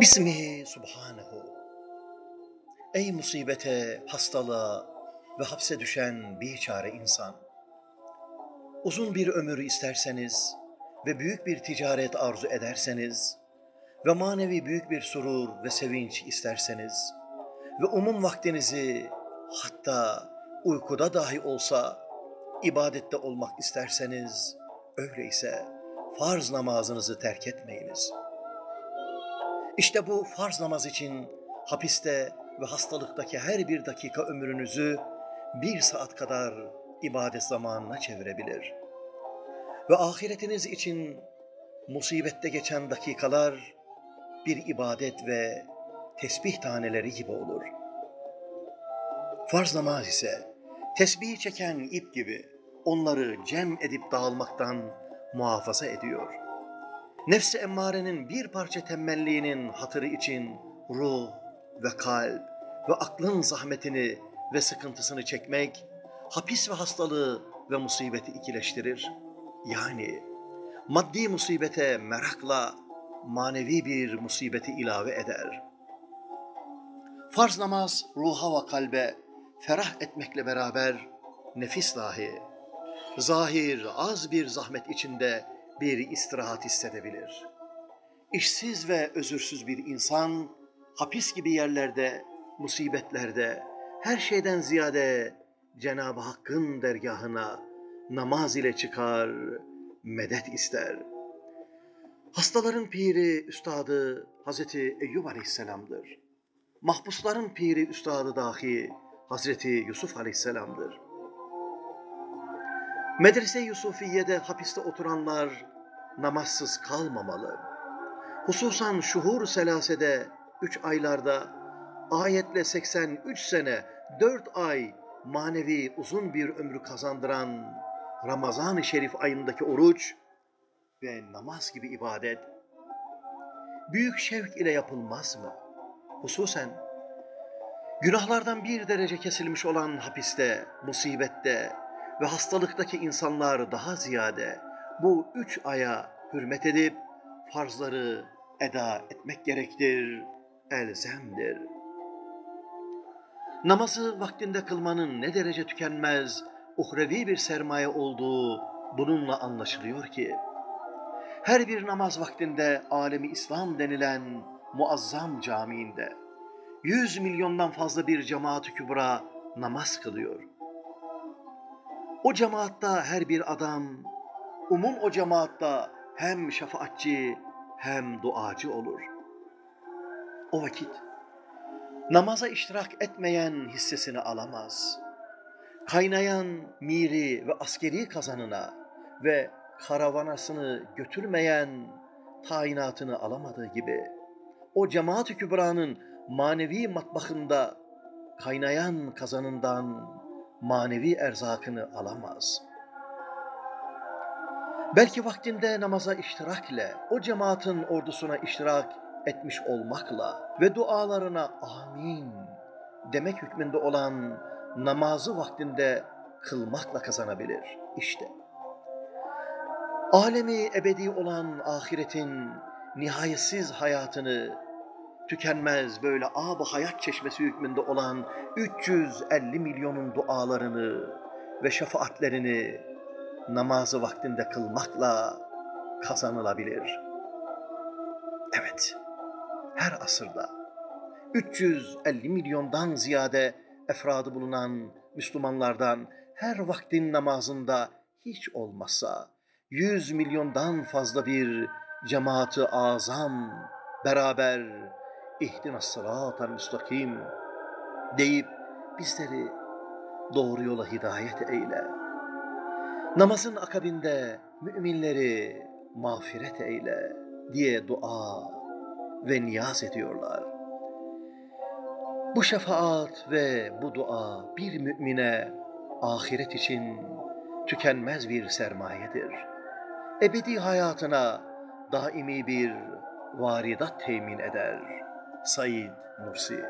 Bismihi subhanehu. Ey musibete, hastalığa ve hapse düşen biçare insan. Uzun bir ömür isterseniz ve büyük bir ticaret arzu ederseniz ve manevi büyük bir surur ve sevinç isterseniz ve umum vaktinizi hatta uykuda dahi olsa ibadette olmak isterseniz öyleyse farz namazınızı terk etmeyiniz.'' İşte bu farz namaz için hapiste ve hastalıktaki her bir dakika ömrünüzü bir saat kadar ibadet zamanına çevirebilir. Ve ahiretiniz için musibette geçen dakikalar bir ibadet ve tesbih taneleri gibi olur. Farz namaz ise tesbih çeken ip gibi onları cem edip dağılmaktan muhafaza ediyor.'' Nefsi emmarenin bir parça tembelliğinin hatırı için ruh ve kalp ve aklın zahmetini ve sıkıntısını çekmek, hapis ve hastalığı ve musibeti ikileştirir. Yani maddi musibete merakla manevi bir musibeti ilave eder. Farz namaz ruha ve kalbe ferah etmekle beraber nefis dahi, zahir az bir zahmet içinde bir istirahat hissedebilir. İşsiz ve özürsüz bir insan hapis gibi yerlerde, musibetlerde, her şeyden ziyade Cenab-ı Hakk'ın dergahına namaz ile çıkar, medet ister. Hastaların piri, üstadı Hazreti Eyyub Aleyhisselam'dır. Mahpusların piri, üstadı dahi Hazreti Yusuf Aleyhisselam'dır. Medrese Yusufiye'de hapiste oturanlar namazsız kalmamalı. Hususan şuhur selasede üç aylarda ayetle 83 sene dört ay manevi uzun bir ömrü kazandıran Ramazan-ı Şerif ayındaki oruç ve namaz gibi ibadet büyük şevk ile yapılmaz mı? Hususen günahlardan bir derece kesilmiş olan hapiste, musibette, ve hastalıktaki insanlar daha ziyade bu üç aya hürmet edip farzları eda etmek gerektir, elzemdir. Namazı vaktinde kılmanın ne derece tükenmez, uhrevi bir sermaye olduğu bununla anlaşılıyor ki, her bir namaz vaktinde alemi İslam denilen muazzam camiinde yüz milyondan fazla bir cemaat-ı kübra namaz kılıyor.'' O cemaatta her bir adam, umum o cemaatta hem şefaatçi hem duacı olur. O vakit namaza iştirak etmeyen hissesini alamaz. Kaynayan miri ve askeri kazanına ve karavanasını götürmeyen tayinatını alamadığı gibi o cemaat-ı kübranın manevi matbahında kaynayan kazanından manevi erzakını alamaz. Belki vaktinde namaza iştirak ile, o cemaatin ordusuna iştirak etmiş olmakla ve dualarına amin demek hükmünde olan namazı vaktinde kılmakla kazanabilir. İşte alemi ebedi olan ahiretin nihayetsiz hayatını tükenmez böyle ab hayat çeşmesi hükmünde olan 350 milyonun dualarını ve şefaatlerini namazı vaktinde kılmakla kazanılabilir. Evet, her asırda 350 milyondan ziyade efradı bulunan Müslümanlardan her vaktin namazında hiç olmazsa 100 milyondan fazla bir cemaati azam beraber ihdina sıratal müstakim deyip bizleri doğru yola hidayet eyle. Namazın akabinde müminleri mağfiret eyle diye dua ve niyaz ediyorlar. Bu şefaat ve bu dua bir mümine ahiret için tükenmez bir sermayedir. Ebedi hayatına daimi bir varidat temin eder.'' سيد مرسي.